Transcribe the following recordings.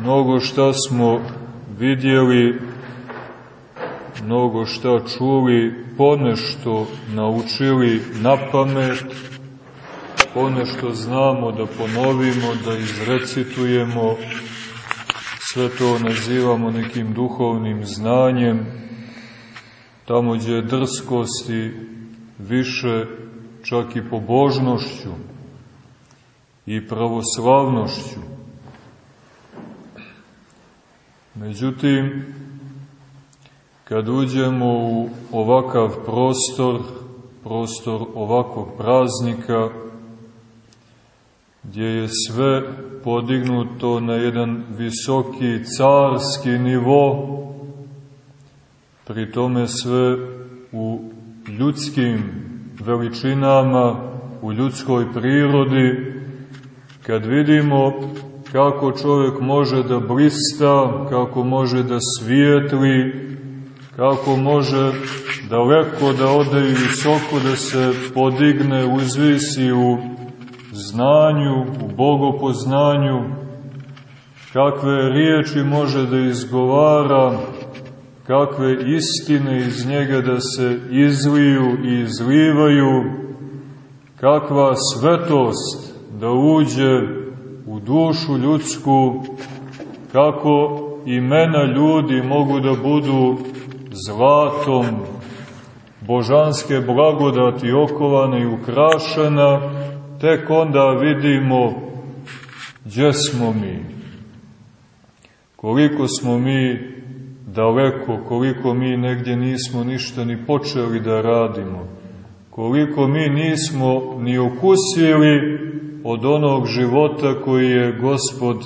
mnogo šta smo vidjeli, mnogo šta čuli, ponešto naučili na pamet, ponešto znamo da ponovimo, da izrecitujemo, sve to nazivamo nekim duhovnim znanjem, tamo gdje je drskosti više čak i pobožnošću i pravoslavnošću. Međutim, kad uđemo u ovakav prostor, prostor ovakvog praznika, gdje je sve podignuto na jedan visoki carski nivo, pri tome sve u ljudskim veličinama, u ljudskoj prirodi, kad vidimo kako čovjek može da blista, kako može da svijetli, kako može daleko da ode i visoko da se podigne, uzvisi u znanju, u bogopoznanju, kakve riječi može da izgovara, kakve istine iz njega da se izliju i izlivaju, kakva svetost da uđe u dušu ljudsku, kako imena ljudi mogu da budu zlatom božanske blagodati okovana i ukrašena, tek onda vidimo gdje smo mi. Koliko smo mi daleko, koliko mi negdje nismo ništa ni počeli da radimo, koliko mi nismo ni okusili od onog života koji je Gospod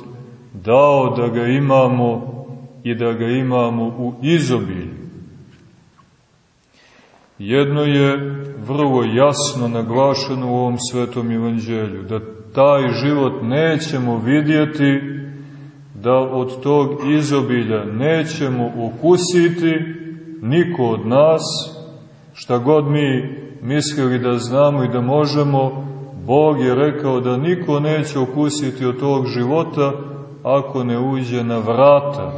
dao da ga imamo i da ga imamo u izobilju. Jedno je vrlo jasno naglašeno u ovom svetom evanđelju, da taj život nećemo vidjeti, da od tog izobilja nećemo ukusiti niko od nas, šta god mi mislili da znamo i da možemo, Bog je rekao da niko neće okusiti od tog života ako ne uđe na vrata.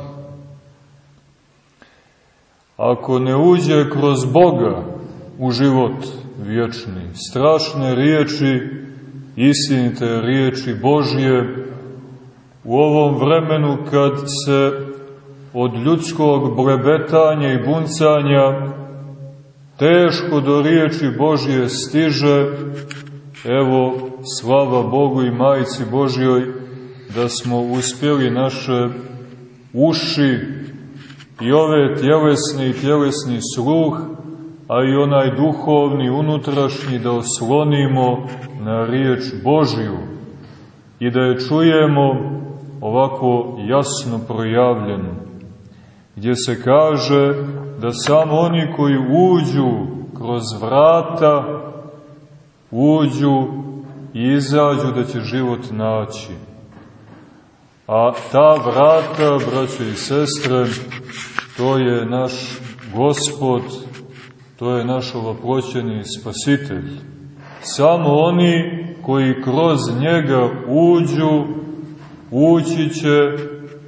Ako ne uđe kroz Boga u život vječni. Strašne riječi, istinite riječi Božje u ovom vremenu kad se od ljudskog blebetanja i buncanja teško do riječi Božje stiže Evo, slava Bogu i Majici Božjoj, da smo uspjeli naše uši i ove tjelesni i tjelesni sluh, a i onaj duhovni, unutrašnji, da oslonimo na riječ Božju i da je čujemo ovako jasno projavljeno, gdje se kaže da samo oni koji uđu kroz vrata uđu i izađu da će život naći. A ta vrata, braćo i sestre, to je naš gospod, to je naš ovoploćeni spasitelj. Samo oni koji kroz njega uđu, ući će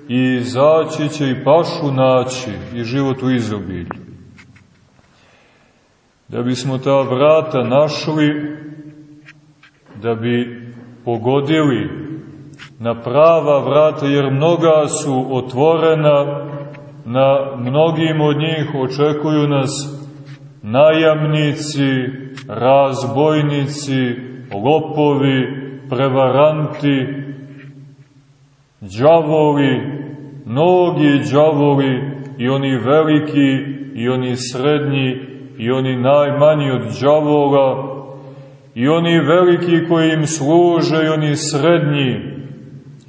i izaći će i pašu naći i život u izobilju. Da bismo ta vrata našli, da bi pogodili na prava vrata, jer mnoga su otvorena, na mnogim od njih očekuju nas najamnici, razbojnici, lopovi, prevaranti, džavoli, mnogi džavoli i oni veliki i oni srednji i oni najmanji od džavola, i oni veliki koji im služe i oni srednji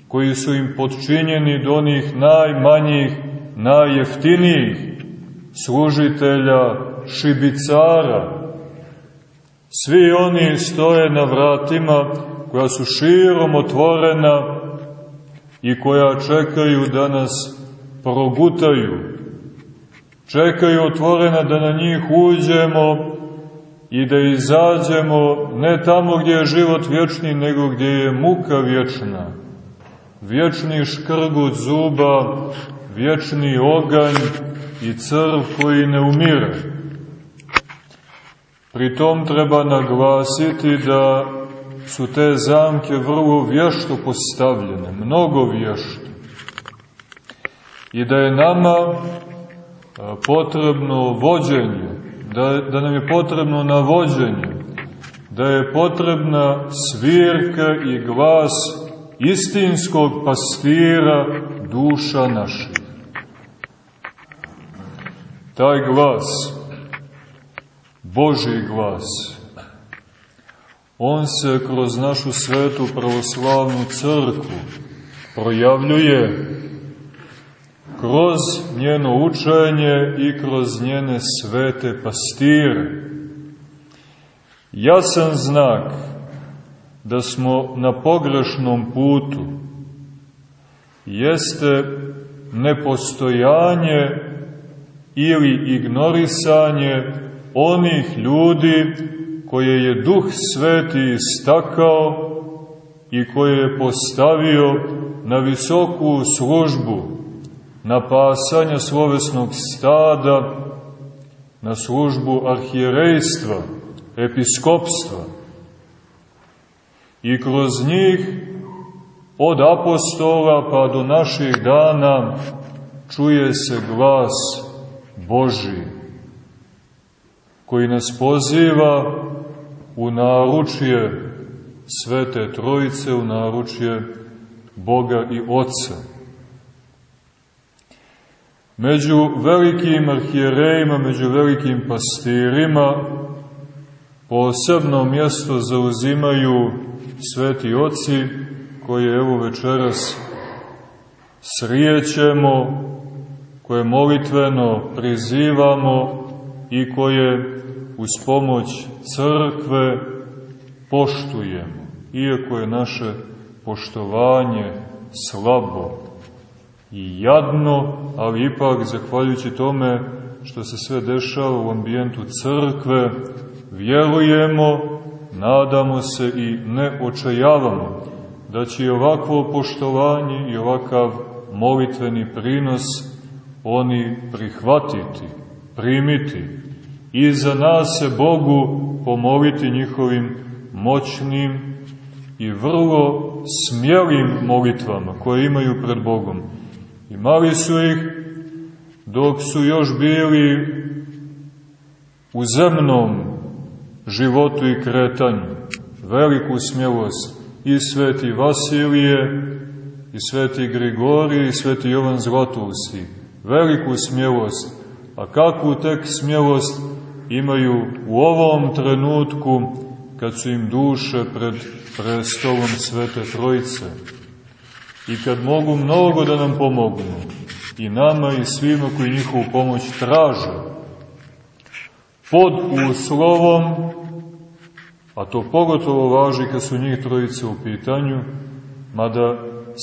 koji su im podčinjeni do onih najmanjih, najjeftinijih služitelja, šibicara. Svi oni stoje na vratima koja su širom otvorena i koja čekaju da nas progutaju. Čekaju otvorena da na njih uđemo i da izađemo ne tamo gdje je život vječni, nego gdje je muka vječna. vječni škrgut zuba, vječni oganj i crv koji ne umire. Pritom treba naglasiti da su te zamke vrlo vješto postavljene, mnogo vješto. I da je nama potrebno vođenje, da, da nam je potrebno navođenje, da je potrebna svirka i glas istinskog pastira duša naših. Taj glas, Boži glas, on se kroz našu svetu pravoslavnu crkvu projavljuje kroz njeno učenje i kroz njene svete pastire. Jasan znak da smo na pogrešnom putu jeste nepostojanje ili ignorisanje onih ljudi koje je Duh Sveti istakao i koje je postavio na visoku službu, na pasanje slovesnog stada, na službu arhijerejstva, episkopstva. I kroz njih, od apostola pa do naših dana, čuje se glas Boži, koji nas poziva u naručje Svete Trojice, u naručje Boga i Otca. Među velikim arhijerejima, među velikim pastirima, posebno mjesto zauzimaju sveti oci, koje evo večeras srijećemo, koje molitveno prizivamo i koje uz pomoć crkve poštujemo, iako je naše poštovanje slabo i jadno, ali ipak, zahvaljujući tome što se sve dešava u ambijentu crkve, vjerujemo, nadamo se i ne očajavamo da će ovakvo poštovanje i ovakav molitveni prinos oni prihvatiti, primiti i za nas se Bogu pomoliti njihovim moćnim i vrlo smjelim molitvama koje imaju pred Bogom. Imali su ih dok su još bili u zemnom životu i kretanju. Veliku smjelost i sveti Vasilije, i sveti Grigorije, i sveti Jovan Zlatovusti. Veliku smjelost. A kakvu tek smjelost imaju u ovom trenutku kad su im duše pred prestolom Svete Trojice i kad mogu mnogo da nam pomognu i nama i svima koji njihovu pomoć traže pod uslovom a to pogotovo važi kad su njih trojice u pitanju mada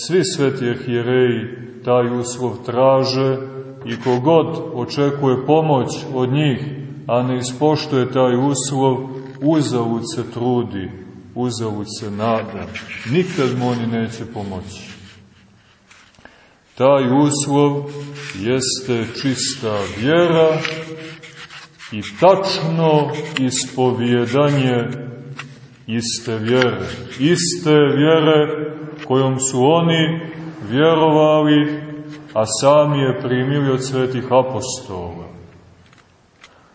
svi sveti arhijereji taj uslov traže i kogod očekuje pomoć od njih a ne ispoštuje taj uslov, uzavut se trudi, uzavut se nada. Nikad mu oni neće pomoći. Taj uslov jeste čista vjera i tačno ispovjedanje iste vjere. Iste vjere kojom su oni vjerovali, a sami je primili od svetih apostola.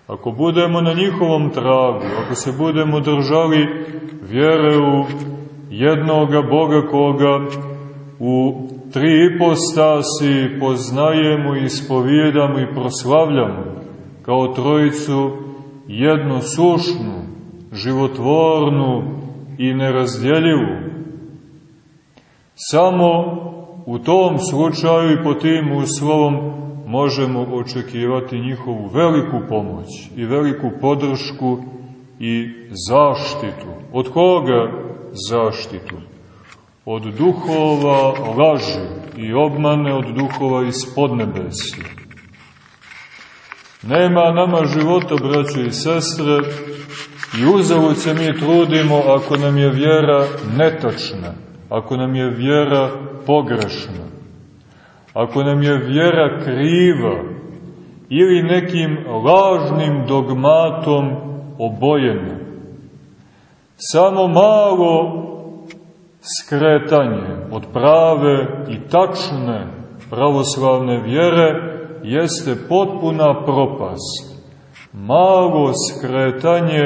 Ako budemo na njihovom tragu, ako se budemo držali vjere u jednoga Boga koga u tri ipostasi poznajemo, ispovjedamo i proslavljamo kao trojicu jednosušnu, životvornu i nerazdjeljivu. Samo u tom slučaju i po tim uslovom možemo očekivati njihovu veliku pomoć i veliku podršku i zaštitu. Od koga zaštitu? Od duhova laži i obmane od duhova iz podnebesja. Nema nama života, braćo i sestre, i uzavut se mi trudimo ako nam je vjera netačna, ako nam je vjera pogrešna, ako nam je vjera kriva ili nekim lažnim dogmatom obojena, samo malo skretanje od prave i tačne pravoslavne vjere jeste potpuna propast. Malo skretanje,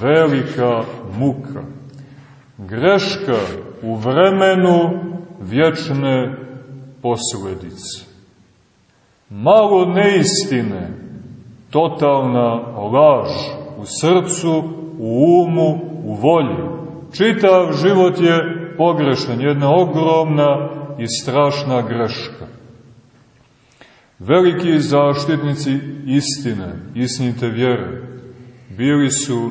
velika muka. Greška u vremenu vječne posledice. Malo neistine, totalna laž u srcu, u umu, u volji. Čitav život je pogrešan, jedna ogromna i strašna greška. Veliki zaštitnici istine, istinite vjere, bili su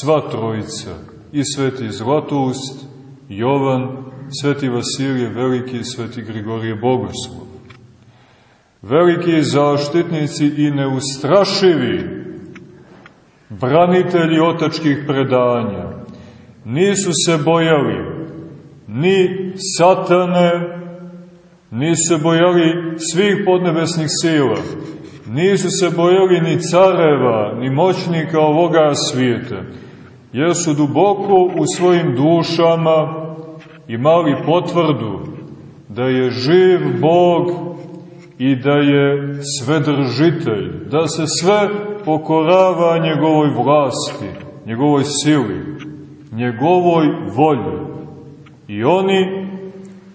sva trojica, i sveti Zlatoust, Jovan, sveti Vasilije Veliki i sveti Grigorije Bogoslov. Veliki zaštitnici i neustrašivi branitelji otačkih predanja nisu se bojali ni satane, nisu se bojali svih podnebesnih sila, nisu se bojali ni careva, ni moćnika ovoga svijeta, jer su duboko u svojim dušama imali potvrdu da je živ Bog i da je svedržitelj, da se sve pokorava njegovoj vlasti, njegovoj sili, njegovoj volji. I oni,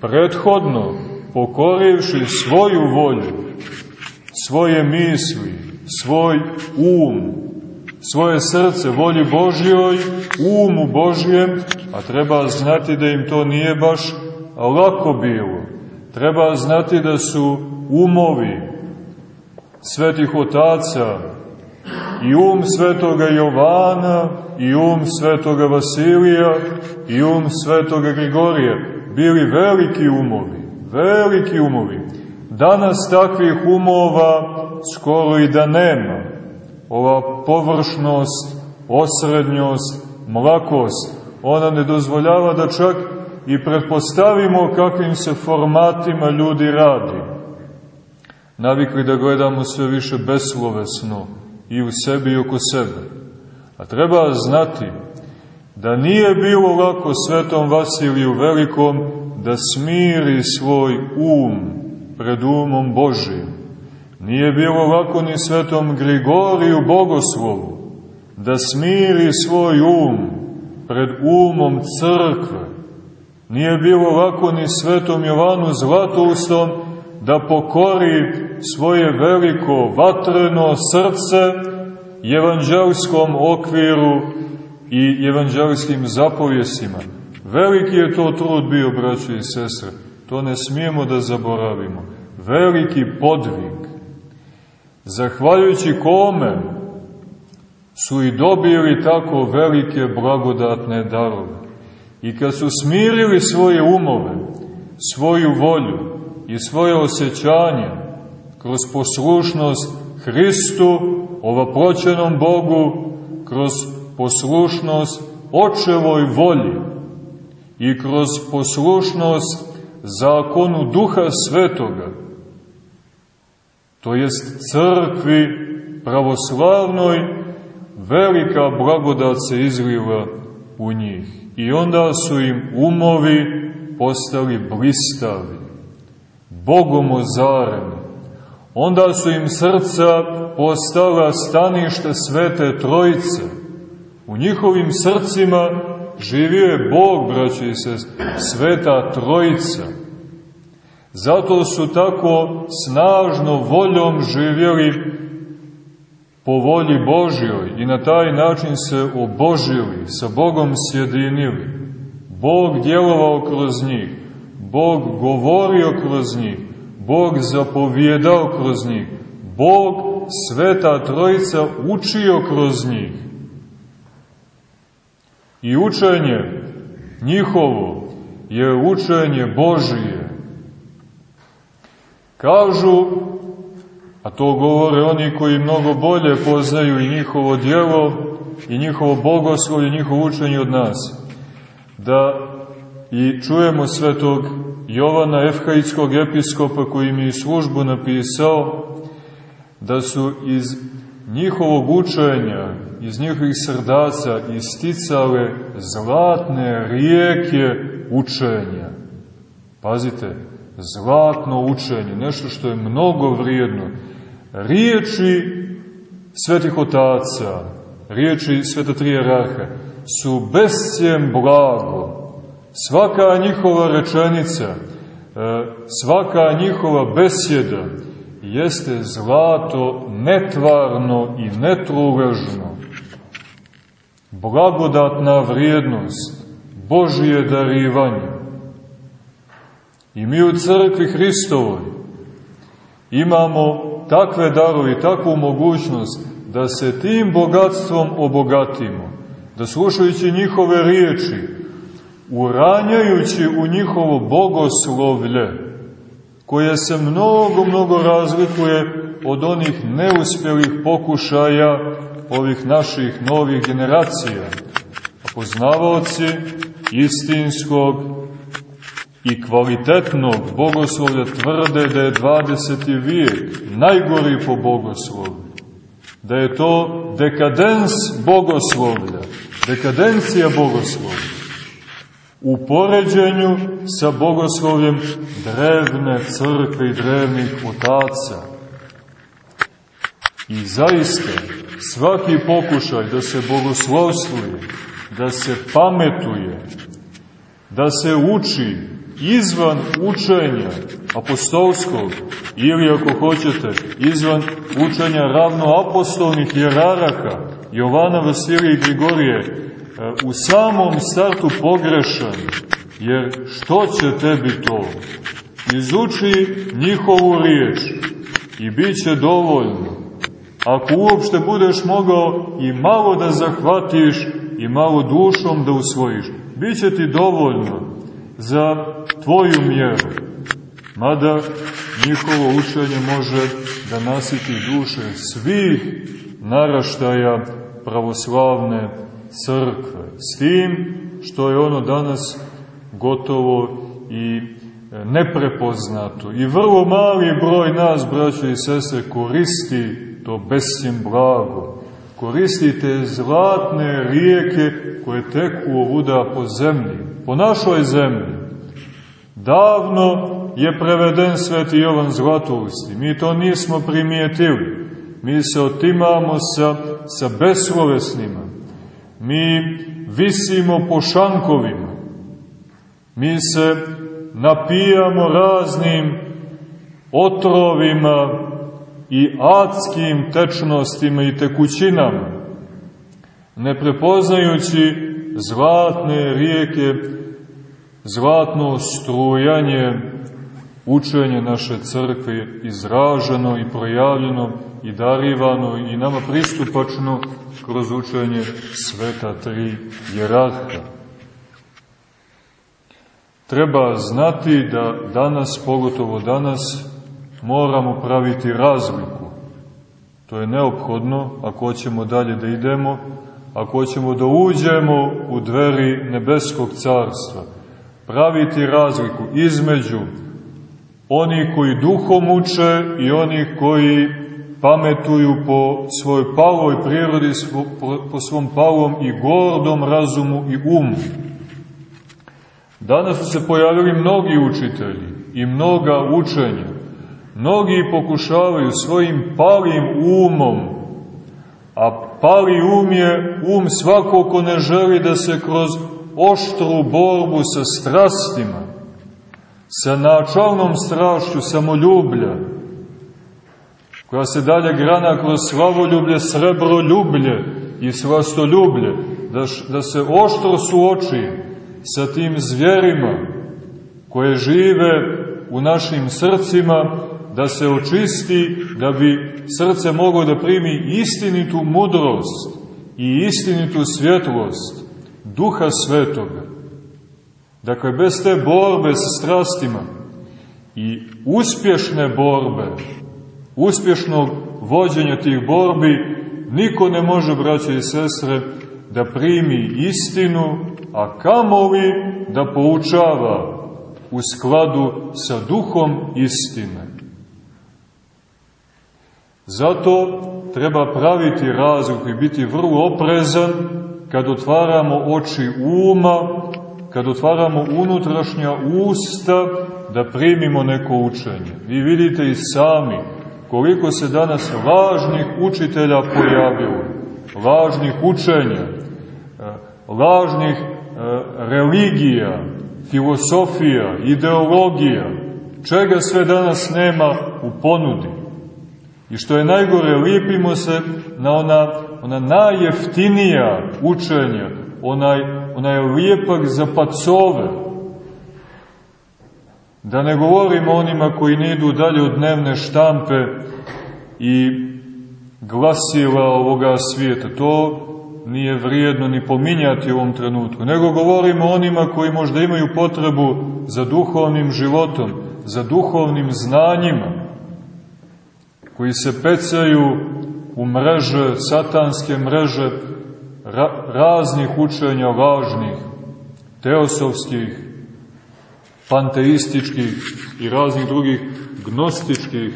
prethodno, pokorivši svoju volju, svoje misli, svoj um, svoje srce volji Božjoj, umu Božjem, a treba znati da im to nije baš lako bilo. Treba znati da su umovi svetih otaca i um svetoga Jovana i um svetoga Vasilija i um svetoga Grigorija bili veliki umovi, veliki umovi. Danas takvih umova skoro i da nema ova površnost, osrednjost, mlakost, ona ne dozvoljava da čak i pretpostavimo kakvim se formatima ljudi radi. Navikli da gledamo sve više beslovesno i u sebi i oko sebe. A treba znati da nije bilo lako svetom Vasiliju Velikom da smiri svoj um pred umom Božijim Nije bilo lako ni svetom Grigoriju Bogoslovu da smiri svoj um pred umom crkve. Nije bilo lako ni svetom Jovanu Zlatoustom da pokori svoje veliko vatreno srce evanđelskom okviru i evanđelskim zapovjesima. Veliki je to trud bio, braći i sestre. To ne smijemo da zaboravimo. Veliki podvig zahvaljujući kome su i dobili tako velike blagodatne darove. I kad su smirili svoje umove, svoju volju i svoje osjećanje kroz poslušnost Hristu, ovaproćenom Bogu, kroz poslušnost očevoj volji i kroz poslušnost zakonu Duha Svetoga, to jest crkvi pravoslavnoj, velika blagodat se izliva u njih. I onda su im umovi postali blistavi, bogomozareni. Onda su im srca postala stanište svete trojice. U njihovim srcima živio je Bog, braći i sveta trojica Zato su tako snažno voljom živjeli po volji Božjoj i na taj način se obožili, sa Bogom sjedinili. Bog djelovao kroz njih, Bog govorio kroz njih, Bog zapovjedao kroz njih, Bog, Sveta Trojica, učio kroz njih. I učenje njihovo je učenje Božije, Kažu, a to govore oni koji mnogo bolje poznaju i njihovo djelo, i njihovo bogoslovlje, njihovo učenje od nas, da i čujemo svetog Jovana Efhaidskog episkopa koji mi službu napisao, da su iz njihovog učenja, iz njihovih srdaca isticale zlatne rijeke učenja. Pazite, zlatno učenje, nešto što je mnogo vrijedno. Riječi svetih otaca, riječi sveta tri jerarha, su bescijem blago. Svaka njihova rečenica, e, svaka njihova besjeda jeste zlato netvarno i netruležno. Blagodatna vrijednost, Božije darivanje. I mi u crkvi Hristovoj imamo takve darovi, takvu mogućnost da se tim bogatstvom obogatimo, da slušajući njihove riječi, uranjajući u njihovo bogoslovlje, koje se mnogo, mnogo razlikuje od onih neuspjelih pokušaja ovih naših novih generacija. A poznavaoci istinskog i kvalitetnog bogoslovlja tvrde da je 20. vijek najgori po bogoslovlju. Da je to dekadens bogoslovlja, dekadencija bogoslovlja u poređenju sa bogoslovljem drevne crkve i drevnih otaca. I zaista, svaki pokušaj da se bogoslovstvuje, da se pametuje, da se uči izvan učenja apostolskog ili, ako hoćete, izvan učenja ravnoapostolnih jeraraka Jovana, Vasilija i Grigorije, u samom startu pogrešan, jer što će tebi to? Izuči njihovu riječ i bit će dovoljno. Ako uopšte budeš mogao i malo da zahvatiš i malo dušom da usvojiš, bit će ti dovoljno za tvoju mjeru. Mada njihovo učenje može da nasiti duše svih naraštaja pravoslavne crkve. S tim što je ono danas gotovo i e, neprepoznato. I vrlo mali broj nas, braće i sestre, koristi to besim blago. Koristite zlatne rijeke koje teku ovuda po zemlji, po našoj zemlji. Davno je preveden sveti Jovan Zlatousti. Mi to nismo primijetili. Mi se otimamo sa, sa beslovesnima mi visimo po šankovima, mi se napijamo raznim otrovima i adskim tečnostima i tekućinama, ne prepoznajući zlatne rijeke, zlatno strujanje, učenje naše crkve izraženo i projavljeno i darivano i nama pristupačno kroz učenje sveta tri jerarha. Treba znati da danas, pogotovo danas, moramo praviti razliku. To je neophodno ako hoćemo dalje da idemo, ako hoćemo da uđemo u dveri nebeskog carstva. Praviti razliku između onih koji duhom uče i onih koji pametuju po svojoj paloj prirodi, po svom palom i gordom razumu i umu. Danas su se pojavili mnogi učitelji i mnoga učenja. Mnogi pokušavaju svojim palim umom, a pali um je um svako ko ne želi da se kroz oštru borbu sa strastima, sa načalnom strašću samoljublja, koja se dalje grana kroz slavoljublje, srebroljublje i svastoljublje, da, da se oštro suoči sa tim zvjerima koje žive u našim srcima, da se očisti, da bi srce moglo da primi istinitu mudrost i istinitu svjetlost Duha Svetoga. Dakle, bez te borbe sa strastima i uspješne borbe, uspješnog vođenja tih borbi, niko ne može, braće i sestre, da primi istinu, a kamovi da poučava u skladu sa duhom istine. Zato treba praviti razlog i biti vrlo oprezan kad otvaramo oči uma, kad otvaramo unutrašnja usta da primimo neko učenje. Vi vidite i sami koliko se danas lažnih učitelja pojavilo, lažnih učenja, e, lažnih e, religija, filosofija, ideologija, čega sve danas nema u ponudi. I što je najgore, lipimo se na ona, ona najjeftinija učenja, onaj, onaj lijepak za pacove. Da ne govorimo onima koji ne idu dalje od dnevne štampe i glasila ovoga svijeta. To nije vrijedno ni pominjati u ovom trenutku, nego govorimo onima koji možda imaju potrebu za duhovnim životom, za duhovnim znanjima, koji se pecaju u mreže, satanske mreže ra raznih učenja lažnih, teosovskih, panteističkih i raznih drugih gnostičkih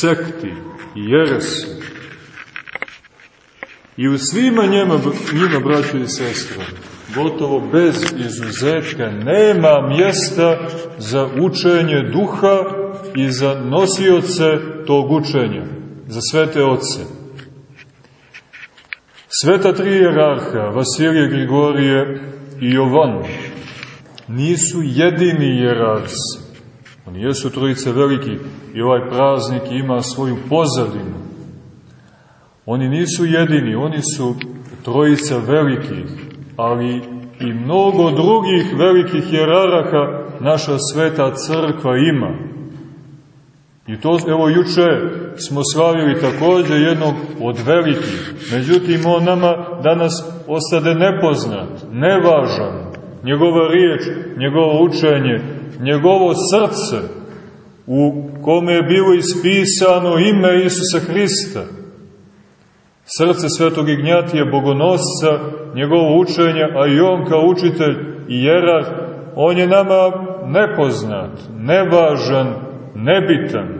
sekti i jeresi. I u svima njima, njima braći i sestre, gotovo bez izuzetka, nema mjesta za učenje duha i za nosioce tog učenja, za svete oce. Sveta tri jerarha, Vasilije, Grigorije i Jovan, nisu jedini jerarsi. Oni jesu trojice veliki i ovaj praznik ima svoju pozadinu. Oni nisu jedini, oni su trojica velikih, ali i mnogo drugih velikih jeraraka naša sveta crkva ima. I to, evo, juče smo slavili takođe jednog od velikih. Međutim, on nama danas ostade nepoznat, nevažan. Njegova riječ, njegovo učenje, njegovo srce, u kome je bilo ispisano ime Isusa Hrista. Srce svetog Ignjatija, bogonosca, njegovo učenje, a i on kao učitelj i jerarh, on je nama nepoznat, nevažan, nebitan.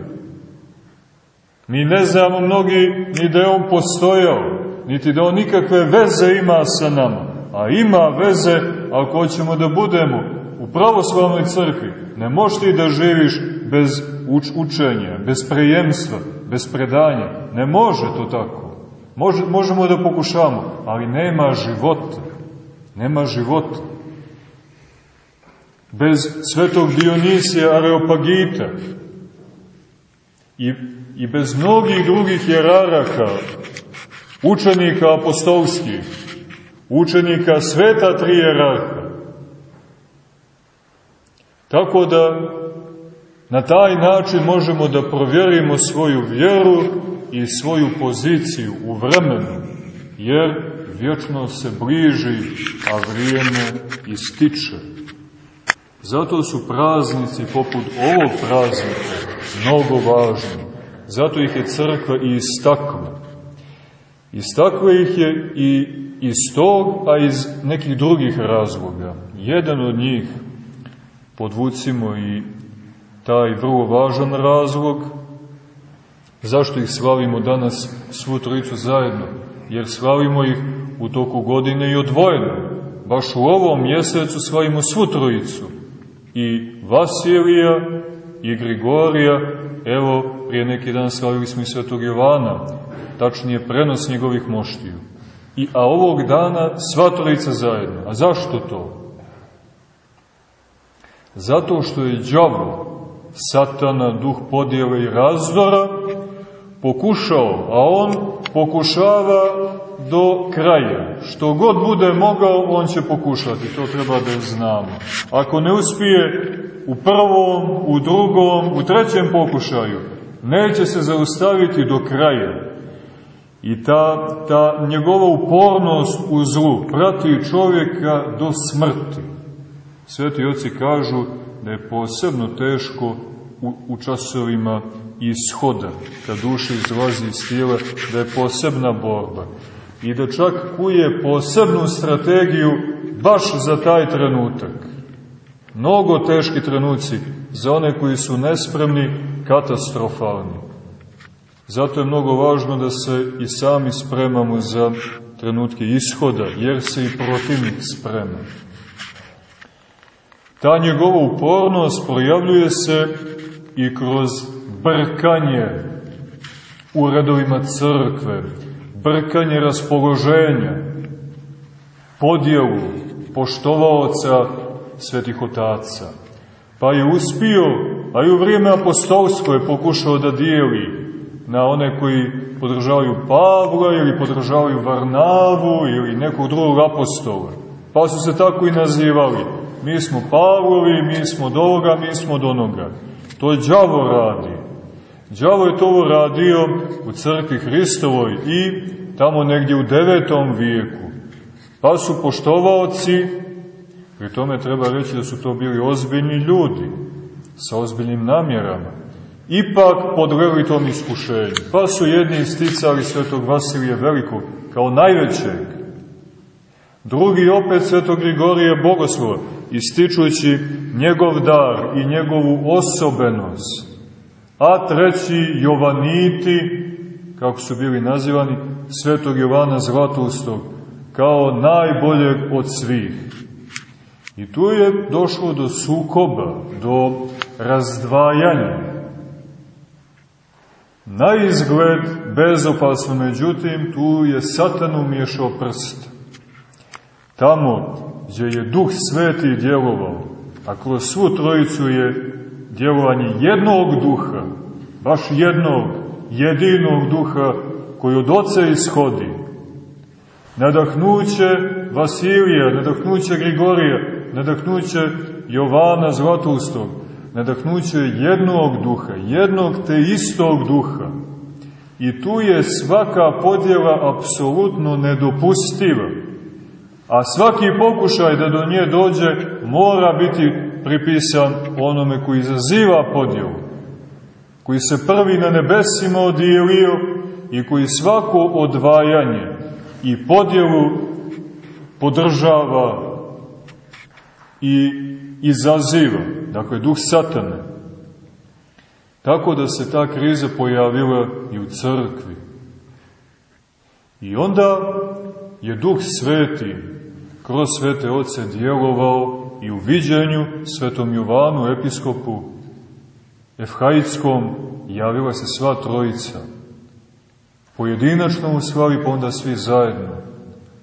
Mi ne znamo mnogi ni da je on postojao, niti da on nikakve veze ima sa nama. A ima veze ako hoćemo da budemo u pravoslavnoj crkvi. Ne možeš ti da živiš bez uč učenja, bez prejemstva, bez predanja. Ne može to tako. Može, možemo da pokušamo, ali nema života. Nema života. Bez svetog Dionisija Areopagita i, i bez mnogih drugih jeraraka, učenika apostolskih, učenika sveta tri jerarha. Tako da na taj način možemo da provjerimo svoju vjeru i svoju poziciju u vremenu, jer vječno se bliži, a vrijeme ističe. Zato su praznici poput ovog praznika mnogo važni. Zato ih je crkva i istakla. Istakla ih je i iz tog, a iz nekih drugih razloga. Jedan od njih, podvucimo i taj vrlo važan razlog, zašto ih slavimo danas svu trojicu zajedno? Jer slavimo ih u toku godine i odvojeno. Baš u ovom mjesecu slavimo svu trojicu. I Vasilija, i Grigorija, evo, prije neki dan slavili smo i Svetog Jovana, tačnije prenos njegovih moštiju. I, a ovog dana sva trojica zajedno. A zašto to? Zato što je džavo, satana, duh podjele i razdora, pokušao, a on pokušava do kraja. Što god bude mogao, on će pokušati, to treba da znamo. Ako ne uspije u prvom, u drugom, u trećem pokušaju, neće se zaustaviti do kraja. I ta, ta njegova upornost u zlu prati čovjeka do smrti. Sveti oci kažu da je posebno teško u, u časovima ishoda, kad duša izlazi iz tijela, da je posebna borba. I da čak kuje posebnu strategiju baš za taj trenutak. Mnogo teški trenuci za one koji su nespremni, katastrofalni. Zato je mnogo važno da se i sami spremamo za trenutke ishoda, jer se i protivnik sprema. Ta njegova upornost projavljuje se i kroz brkanje u redovima crkve, brkanje raspoloženja, podjelu poštovaoca svetih otaca. Pa je uspio, a i u vrijeme apostolsko je pokušao da dijeli na one koji podržavaju Pavla ili podržavaju Varnavu ili nekog drugog apostola. Pa su se tako i nazivali. Mi smo Pavlovi, mi smo do ovoga, mi smo do onoga. To je đavo radi. Đavo je to radio u crkvi Hristovoj i tamo negdje u devetom vijeku. Pa su poštovaoci, pri tome treba reći da su to bili ozbiljni ljudi, sa ozbiljnim namjerama, ipak podvrli tom iskušenju. Pa su jedni isticali svetog Vasilija Velikog kao najvećeg, drugi opet svetog Grigorija Bogoslova, ističući njegov dar i njegovu osobenost, a treći Jovaniti, kako su bili nazivani, svetog Jovana Zlatustog, kao najboljeg od svih. I tu je došlo do sukoba, do razdvajanja. Na izgled bezopasno, međutim, tu je satan umješao prst. Tamo gdje je duh sveti djelovao, a kroz svu trojicu je djelovanje jednog duha, baš jednog, jedinog duha koji od oca ishodi. Nadahnuće Vasilija, nadahnuće Grigorija, nadahnuće Jovana Zlatustog, nadahnuće jednog duha, jednog te istog duha. I tu je svaka podjela apsolutno nedopustiva. A svaki pokušaj da do nje dođe mora biti pripisan onome koji izaziva podjelu, koji se prvi na nebesima odijelio i koji svako odvajanje i podjelu podržava i izaziva, dakle duh satane. Tako da se ta kriza pojavila i u crkvi. I onda je duh sveti kroz svete oce djelovao i u viđenju svetom Jovanu, episkopu Efhaitskom, javila se sva trojica. Pojedinačno u slavi, pa onda svi zajedno.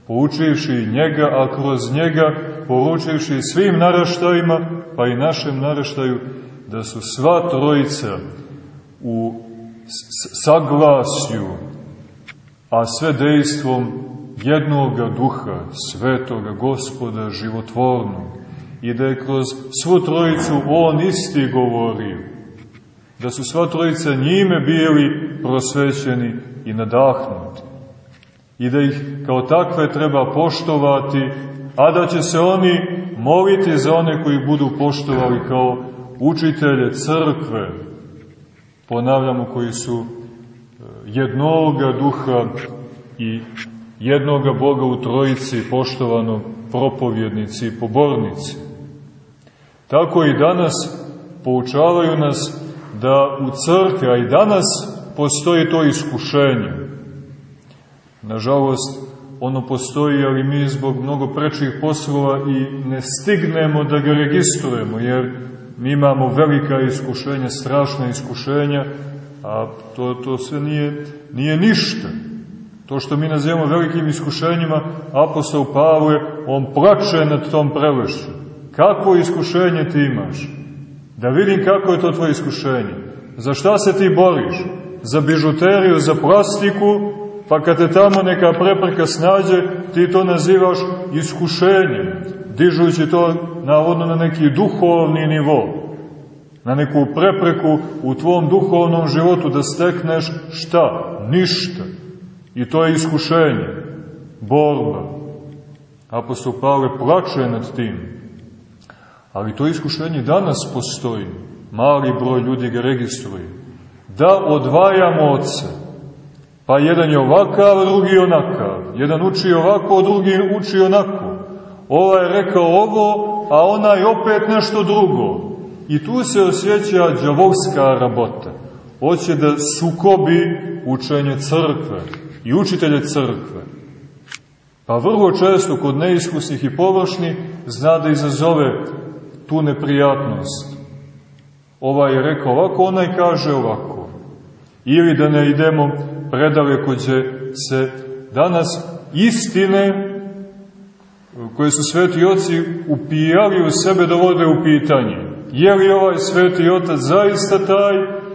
Poučivši njega, a kroz njega poručivši svim naraštajima, pa i našem naraštaju, da su sva trojica u saglasju, a sve dejstvom jednoga duha, svetoga gospoda, životvornog, i da je kroz svu trojicu on isti govorio, da su sva trojica njime bili prosvećeni i nadahnuti, i da ih kao takve treba poštovati, a da će se oni moliti za one koji budu poštovali kao učitelje crkve, ponavljamo, koji su e, jednoga duha i jednoga Boga u trojici, poštovano propovjednici i pobornici. Tako i danas poučavaju nas da u crkvi, a i danas postoji to iskušenje. Nažalost, ono postoji, ali mi zbog mnogo prečih poslova i ne stignemo da ga registrujemo, jer mi imamo velika iskušenja, strašna iskušenja, a to, to sve nije, nije ništa. To što mi nazivamo velikim iskušenjima, apostol Pavle, on plače nad tom prelešću. Kako iskušenje ti imaš? Da vidim kako je to tvoje iskušenje. Za šta se ti boriš? Za bižuteriju, za plastiku, pa kad te tamo neka prepreka snađe, ti to nazivaš iskušenjem, dižući to navodno na neki duhovni nivo, na neku prepreku u tvom duhovnom životu da stekneš šta? Ništa. I to je iskušenje, borba. Apostol Pavle plače nad tim. Ali to iskušenje danas postoji. Mali broj ljudi ga registruje. Da odvajamo od se. Pa jedan je ovakav, drugi onakav. Jedan uči ovako, drugi uči onako. Ovaj je rekao ovo, a onaj opet nešto drugo. I tu se osjeća džavolska rabota. Hoće da sukobi učenje crkve i učitelje crkve. Pa vrlo često kod neiskusnih i površnih zna da izazove tu neprijatnost. Ovaj je rekao ovako, onaj kaže ovako. Ili da ne idemo predaleko gdje se danas istine koje su sveti oci upijali u sebe dovode u pitanje. Je li ovaj sveti otac zaista taj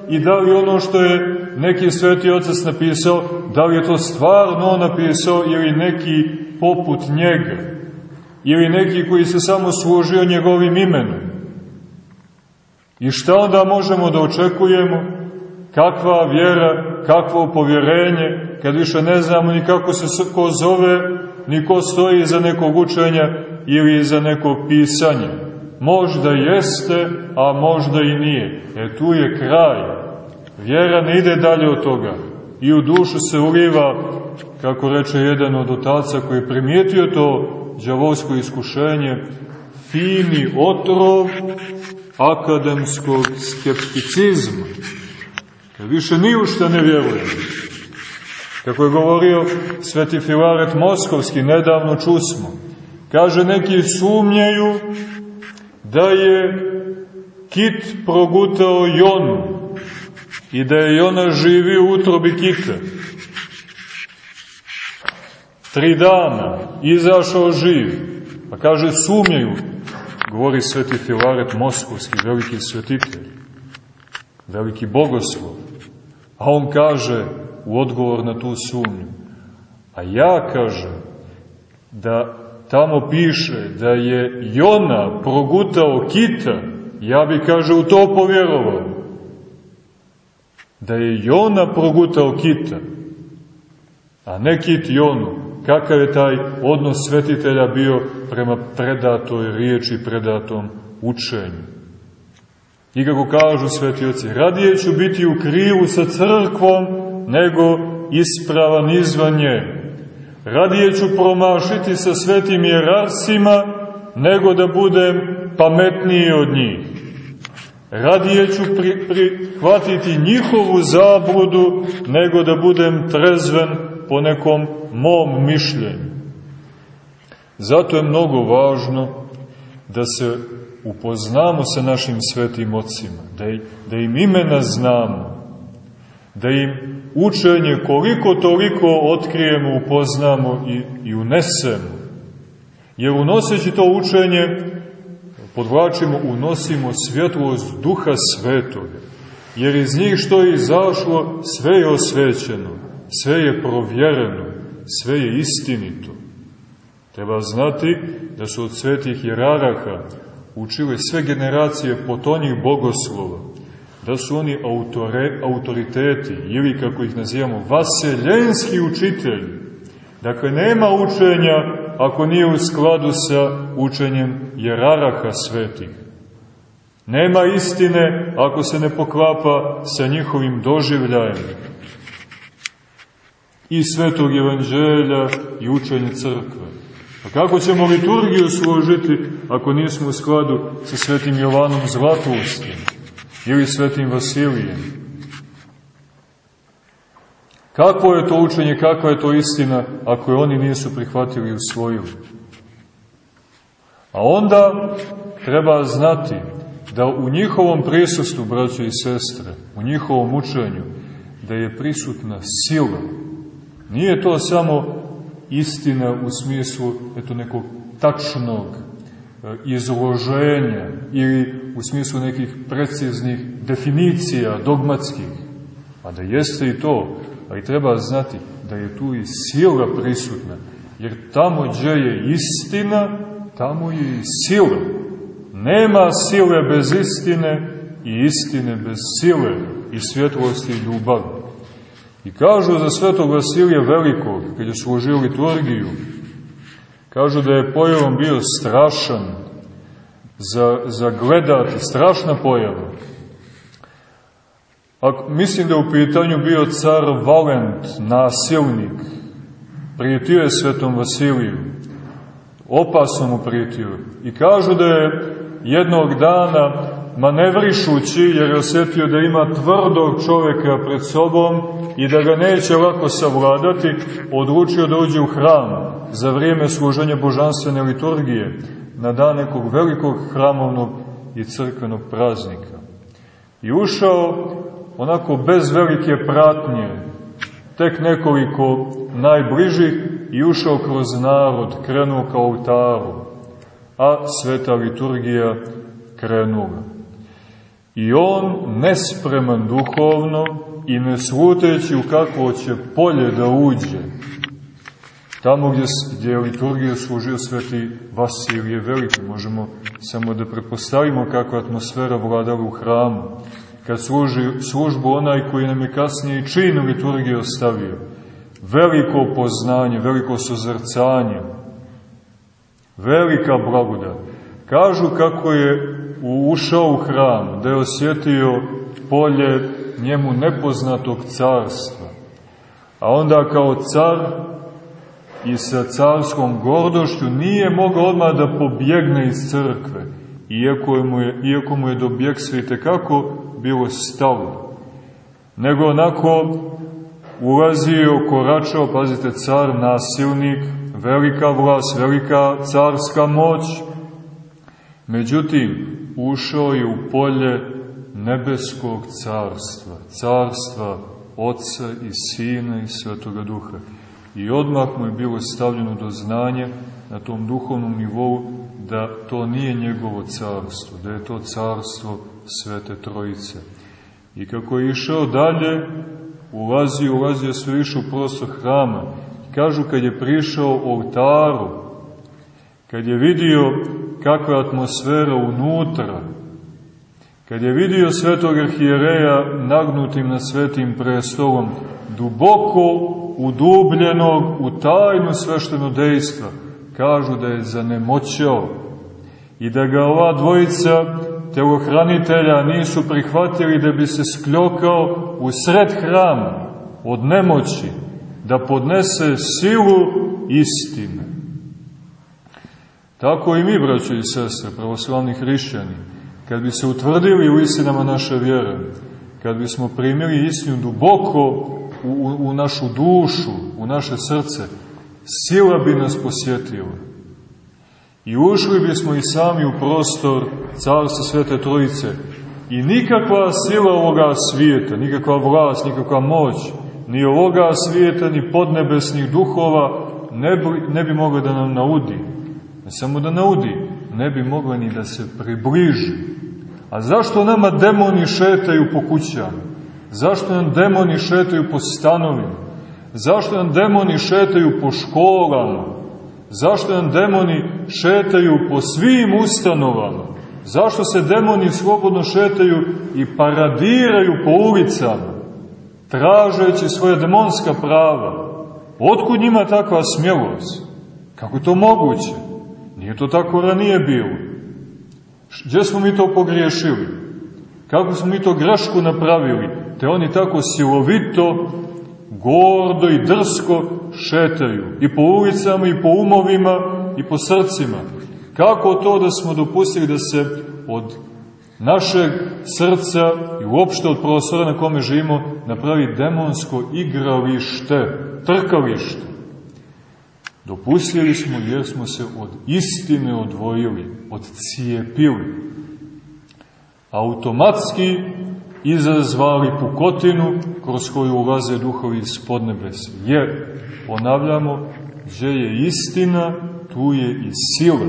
i da li ono što je neki sveti otac napisao, da li je to stvarno on napisao ili neki poput njega, ili neki koji se samo služio njegovim imenom. I šta onda možemo da očekujemo? Kakva vjera, kakvo povjerenje, kad više ne znamo ni kako se ko zove, ni ko stoji iza nekog učenja ili iza nekog pisanja. Možda jeste, a možda i nije. E tu je kraj. Vjera ne ide dalje od toga. I u dušu se uliva, kako reče jedan od otaca koji je primijetio to džavolsko iskušenje, fini otrov akademskog skepticizma. Više ni u šta ne vjerujemo. Kako je govorio sveti Filaret Moskovski, nedavno čusmo, kaže neki sumnjaju da je kit progutao Jonu i da je Jona živi u utrobi kita. Tri dana, izašao živ, pa kaže sumnjaju, govori sveti Filaret Moskovski, veliki svetitelj, veliki bogoslov, a on kaže, u odgovor na tu sumnju. A ja kažem da tamo piše da je Jona progutao kita, ja bi kaže u to povjerovao. Da je Jona progutao kita, a ne kit Jonu. Kakav je taj odnos svetitelja bio prema predatoj riječi, predatom učenju. I kako kažu sveti oci, radije ću biti u krivu sa crkvom nego ispravan izvan nje. Radije ću promašiti sa svetim jerarcima, nego da budem pametniji od njih. Radije ću pri, prihvatiti njihovu zabludu, nego da budem trezven po nekom mom mišljenju. Zato je mnogo važno da se upoznamo sa našim svetim ocima, da, da im imena znamo, da im učenje koliko toliko otkrijemo, upoznamo i, i unesemo. Jer unoseći to učenje, podvlačimo, unosimo svjetlost duha svetoga. Jer iz njih što je izašlo, sve je osvećeno, sve je provjereno, sve je istinito. Treba znati da su od svetih jeraraha učile sve generacije potonjih bogoslova, da su oni autore, autoriteti ili kako ih nazivamo vaseljenski učitelji. Dakle, nema učenja ako nije u skladu sa učenjem jeraraha svetih. Nema istine ako se ne poklapa sa njihovim doživljajem. I svetog evanđelja i učenje crkve. A kako ćemo liturgiju složiti ako nismo u skladu sa svetim Jovanom Zlatoustim? ili svetim Vasilijem. Kakvo je to učenje, kakva je to istina, ako je oni nisu prihvatili i usvojili? A onda treba znati da u njihovom prisustvu, braćo i sestre, u njihovom učenju, da je prisutna sila. Nije to samo istina u smislu eto, nekog tačnog E, izloženja ili u smislu nekih preciznih definicija dogmatskih. A da jeste i to, ali treba znati da je tu i sila prisutna. Jer tamo gdje je istina, tamo je i sila. Nema sile bez istine i istine bez sile i svjetlosti i ljubavi. I kažu za svetog Vasilija Velikog, kad je služio liturgiju, Kažu da je pojavom bio strašan za, za gledati, strašna pojava. A, mislim da u pitanju bio car Valent, nasilnik, prijetio je svetom Vasiliju. opasno mu prijetio. I kažu da je jednog dana manevrišući, jer je osjetio da ima tvrdog čoveka pred sobom i da ga neće lako savladati, odlučio da uđe u hram za vrijeme služenja božanstvene liturgije na dan nekog velikog hramovnog i crkvenog praznika. I ušao onako bez velike pratnje, tek nekoliko najbližih i ušao kroz narod, krenuo ka oltaru, a sveta liturgija krenula. I on, nespreman duhovno i ne sluteći u kakvo će polje da uđe, tamo gdje, je liturgija služio sveti Vasilije Veliki, možemo samo da prepostavimo kakva atmosfera vladala u hramu, kad služi službu onaj koji nam je kasnije i čin liturgije ostavio. Veliko poznanje, veliko sozrcanje, velika blagodat. Kažu kako je ušao u hram, da je osjetio polje njemu nepoznatog carstva. A onda kao car i sa carskom gordošću nije mogao odmah da pobjegne iz crkve, iako mu je, iako mu je do bjegstva i tekako bilo stalo. Nego onako ulazio, koračao, pazite, car, nasilnik, velika vlast, velika carska moć. Međutim, ušao je u polje nebeskog carstva, carstva Otca i Sina i Svetoga Duha. I odmah mu je bilo stavljeno do znanja na tom duhovnom nivou da to nije njegovo carstvo, da je to carstvo Svete Trojice. I kako je išao dalje, ulazio, ulazio sve više u prostor hrama. Kažu kad je prišao oltaru, kad je vidio kakva je atmosfera unutra, kad je vidio svetog arhijereja nagnutim na svetim prestolom, duboko udubljenog u tajnu svešteno dejstva, kažu da je zanemoćao i da ga ova dvojica telohranitelja nisu prihvatili da bi se skljokao u sred hrama od nemoći, da podnese silu istine. Tako i mi, braći i sestre, pravoslavni hrišćani, kad bi se utvrdili u istinama naše vjere, kad bismo primili istinu duboko u, u, u našu dušu, u naše srce, sila bi nas posjetila. I ušli bismo i sami u prostor Carstva Svete Trojice i nikakva sila ovoga svijeta, nikakva vlast, nikakva moć, ni ovoga svijeta, ni podnebesnih duhova ne bi, ne bi mogla da nam naudi. Ne samo da naudi, ne bi mogla ni da se približi. A zašto nama demoni šetaju po kućama? Zašto nam demoni šetaju po stanovima? Zašto nam demoni šetaju po školama? Zašto nam demoni šetaju po svim ustanovama? Zašto se demoni slobodno šetaju i paradiraju po ulicama, tražeći svoje demonska prava? Otkud njima takva smjelost? Kako je to moguće? Nije to tako ranije bilo. Gdje smo mi to pogriješili? Kako smo mi to grešku napravili? Te oni tako silovito, gordo i drsko šetaju. I po ulicama, i po umovima, i po srcima. Kako to da smo dopustili da se od našeg srca i uopšte od prostora na kome živimo napravi demonsko igralište, trkalište? Dopustili smo jer smo se od istine odvojili, odcijepili. Automatski izazvali pukotinu kroz koju ulaze duhovi iz podnebesa. Jer, ponavljamo, gdje je istina, tu je i sila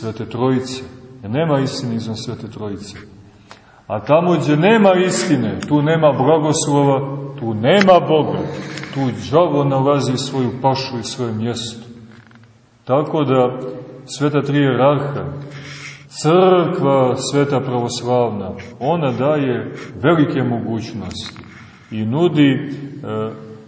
Svete Trojice. Jer nema istine izvan Svete Trojice. A tamo gdje nema istine, tu nema blagoslova, tu nema Boga, tu džavo nalazi svoju pašu i svoje mjesto. Tako da Sveta Tri Jerarha, crkva Sveta Pravoslavna, ona daje velike mogućnosti i nudi e,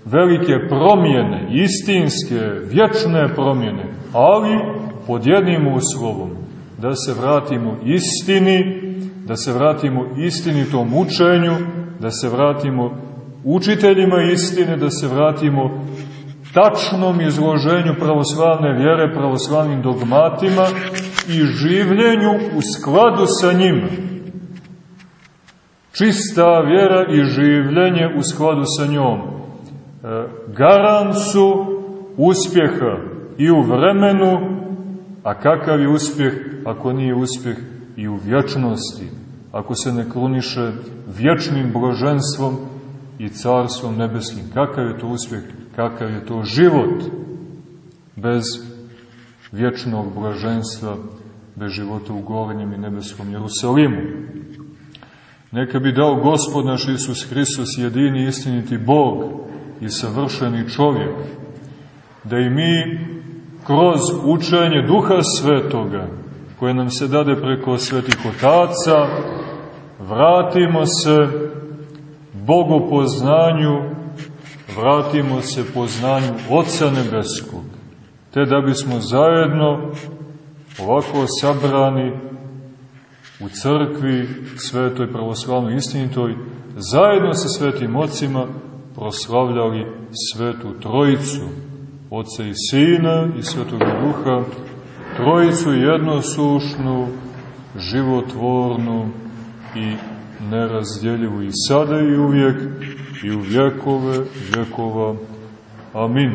velike promjene, istinske, vječne promjene, ali pod jednim uslovom, da se vratimo istini, da se vratimo istinitom učenju, da se vratimo učiteljima istine, da se vratimo tačnom izloženju pravoslavne vjere, pravoslavnim dogmatima i življenju u skladu sa njima. Čista vjera i življenje u skladu sa njom e, garant su uspjeha i u vremenu, a kakav je uspjeh ako nije uspjeh i u vječnosti, ako se ne kloniše vječnim blaženstvom i carstvom nebeskim. Kakav je to uspjeh, kakav je to život bez vječnog blaženstva, bez života u gorenjem i nebeskom Jerusalimu. Neka bi dao Gospod naš Isus Hristos, jedini istiniti Bog i savršeni čovjek, da i mi kroz učenje Duha Svetoga, koje nam se dade preko svetih otaca, vratimo se bogopoznanju, vratimo se poznanju Otca Nebeskog, te da bismo zajedno ovako sabrani u crkvi svetoj pravoslavnoj istinitoj, zajedno sa svetim ocima proslavljali svetu trojicu, Oca i Sina i Svetog Duha, trojicu jednosušnu, životvornu i nerazdjeljivu i sada i uvijek i u vjekove vjekova. Amin.